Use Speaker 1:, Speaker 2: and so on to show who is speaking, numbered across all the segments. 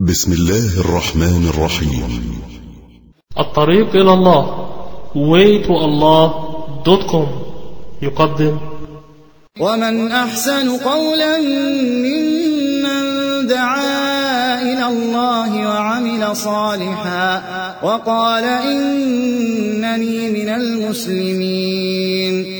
Speaker 1: بسم الله الرحمن الرحيم.
Speaker 2: الطريق إلى الله waytoallah.com يقدم.
Speaker 3: ومن أحسن قولا ممن دعا إلى الله وعمل صالحا وقال إنني من المسلمين.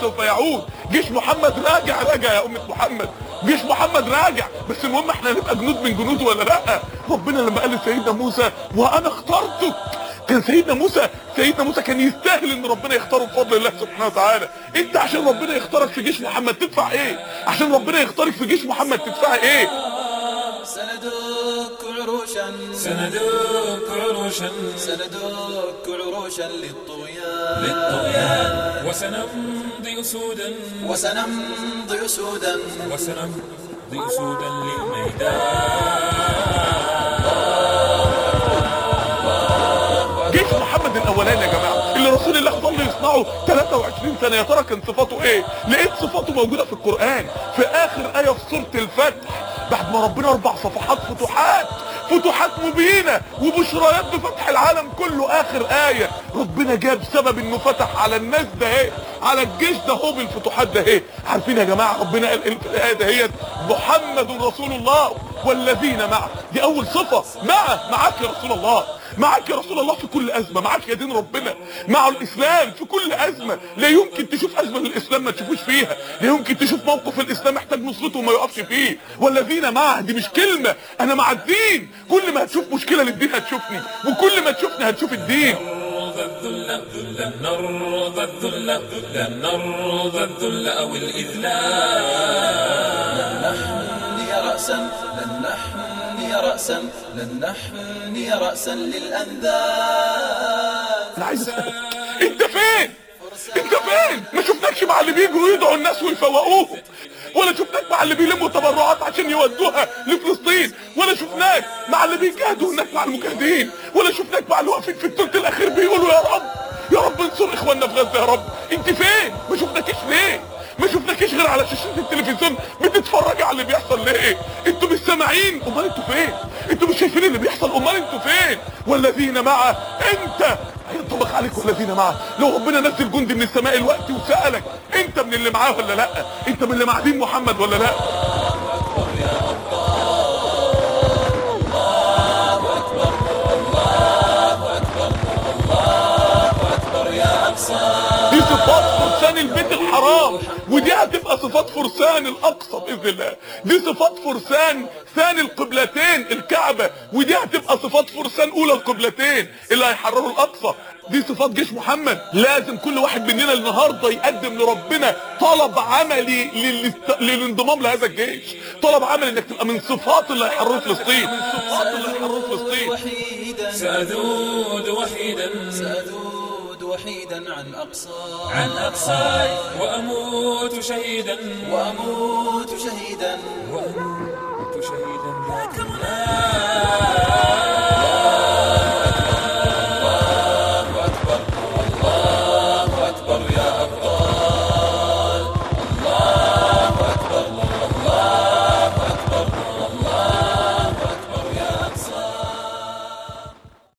Speaker 4: سوف يعود. جيش محمد راجع راجع يا أمة محمد. جيش محمد راجع. بس المهم إحنا نبقى جنود من جنوده ولا لأ؟ ربنا لما قال لسيدنا موسى وأنا اخترتك. كان سيدنا موسى سيدنا موسى كان يستاهل إن ربنا يختاره بفضل الله سبحانه وتعالى. أنت عشان ربنا يختارك في جيش محمد تدفع إيه؟ عشان ربنا يختارك في جيش محمد تدفع إيه؟
Speaker 5: سندك عروشا.
Speaker 6: سندك عروشا.
Speaker 5: سندك عروشا للطغيان.
Speaker 6: للطغيان. وسنمضي أسودا
Speaker 5: وسنمضي أسودا
Speaker 6: وسنمضي أسودا للميدان.
Speaker 4: جيش محمد الاولاني يا جماعة اللي رسول الله ظل يصنعه 23 سنة. يا ترى كان صفاته إيه؟ لقيت صفاته موجودة في القرآن في آخر آية في سورة الفتح بعد ما ربنا أربع صفحات فتوحات. فتوحات مبينة وبشريات بفتح العالم كله آخر آية. ربنا جاب سبب إنه فتح على الناس ده إيه؟ على الجيش ده هو بالفتوحات ده إيه عارفين يا جماعة ربنا قال في الآية دهيت محمد رسول الله والذين معه. دي أول صفة. معه معاك يا رسول الله. معاك يا رسول الله في كل أزمة. معاك يا دين ربنا. مع الإسلام في كل أزمة. لا يمكن تشوف أزمة للإسلام ما تشوفوش فيها. لا يمكن تشوف موقف الإسلام محتاج نصرته وما يقفش فيه. والذين معه. دي مش كلمة. أنا مع الدين. كل ما هتشوف مشكلة للدين هتشوفني. وكل ما تشوفني هتشوف الدين.
Speaker 6: نرضى الذل ذلا نرضى الذل ذلا نرضى الذل أو الإذلال
Speaker 5: نحني رأسا لن نحني رأسا لن نحني رأسا للأنذار
Speaker 4: أنا عايز أسألك أنت فين؟ أنت فين؟ ما شفناكش مع اللي بيجوا يدعوا الناس ويفوقوهم ولا شفناك مع اللي بيلموا تبرعات عشان يودوها لفلسطين. ولا شفناك مع اللي بيجاهدوا هناك مع المجاهدين. ولا شفناك مع اللي واقفين في الثلث الأخير بيقولوا يا رب يا رب انصر إخواننا في غزة يا رب. انت فين؟ ما شفناكيش ليه؟ ما شفناكيش غير على شاشه التلفزيون بتتفرجي على اللي بيحصل ليه؟ أنتوا مش سامعين. امال أنتوا فين؟ أنتوا مش شايفين اللي بيحصل؟ امال أنتوا فين؟ والذين معه انت. هينطبق عليك والذين معه. لو ربنا نزل جندي من السماء الوقت وسألك انت من اللي معاه ولا لا؟ انت من اللي مع دين محمد ولا لا؟ الحرام ودي هتبقى صفات فرسان الأقصى بإذن الله. دي صفات فرسان ثاني القبلتين الكعبة. ودي هتبقى صفات فرسان أولى القبلتين اللي هيحرروا الأقصى. دي صفات جيش محمد. لازم كل واحد مننا النهارده يقدم لربنا طلب عملي للاست... للانضمام لهذا الجيش. طلب عملي إنك تبقى من صفات اللي هيحرروا فلسطين. من صفات اللي هيحرروا فلسطين.
Speaker 5: وحيدا
Speaker 6: سأذود وحيدا.
Speaker 5: سأذود وحيدا عن أقصى
Speaker 6: عن أقصاي وأموت شهيدا.
Speaker 5: وأموت شهيدا.
Speaker 6: وأموت شهيدا. لا.